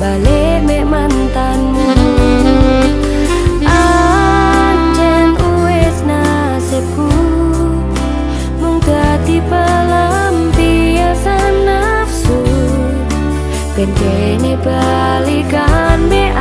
balik me mantanmu Ancen uwes nasibku Mung dadi pelampiasan nafsu. Ben kene balikan me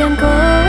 chẳng có